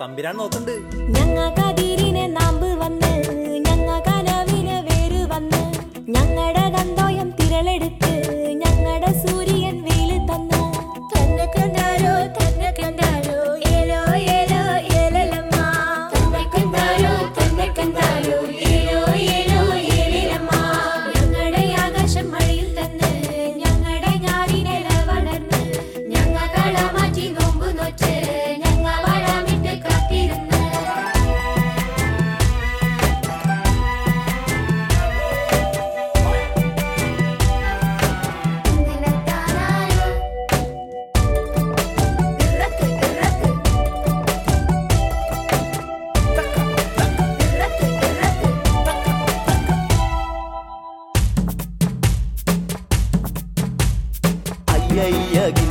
തമ്പിരാൻ നോക്കണ്ട് ഞങ്ങ ഞങ്ങളുടെ കന്തോയം തിരളെടുത്ത് ஐயகிரி